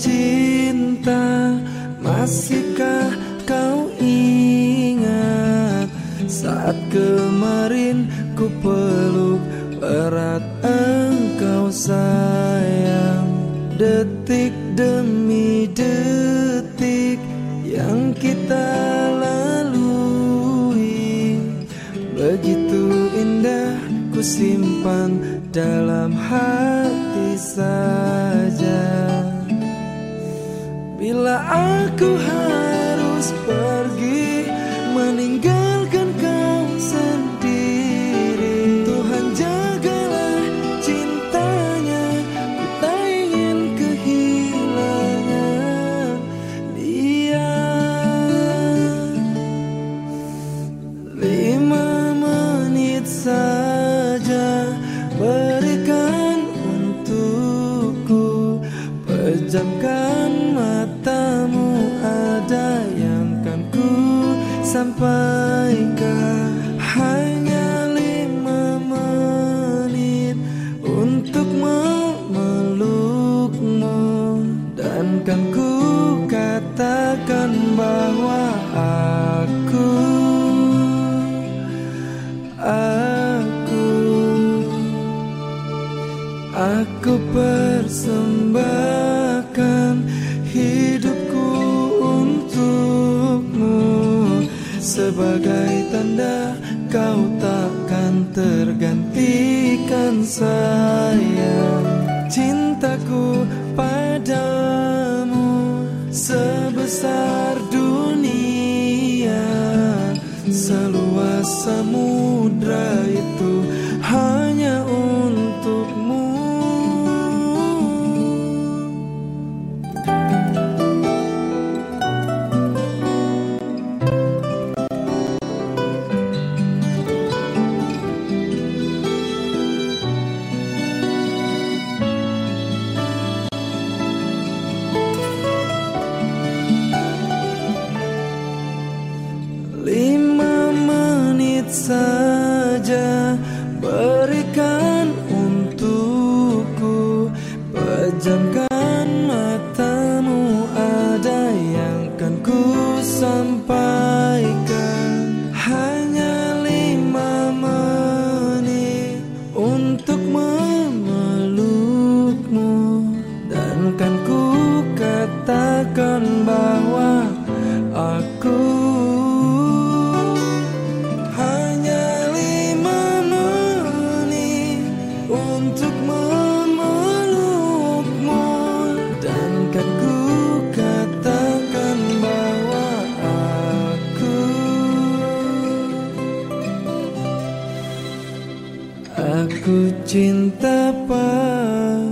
Cinta Masihkah kau ingat Saat kemarin ku peluk erat engkau sayang? Detik demi detik yang kita lalui Begitu indah ku simpan dalam hati aku harus pergi meninggalkan kau sendiri. Tuhan jagalah cintanya. Ku tak ingin kehilangan dia. Lima menit saja berikan untukku. Pejamkan sampaikan Hanya lima menit untuk memelukmu. Dan kan ku katakan bahwa aku Aku Aku persembahkan Sebagai tanda kau takkan tergantikan sayang. Cintaku padamu sebesar dunia. Seluas samudra itu hanya untukmu saja berikan untukku. Pejamkan matamu ada yang kan ku sampaikan aku cinta padamu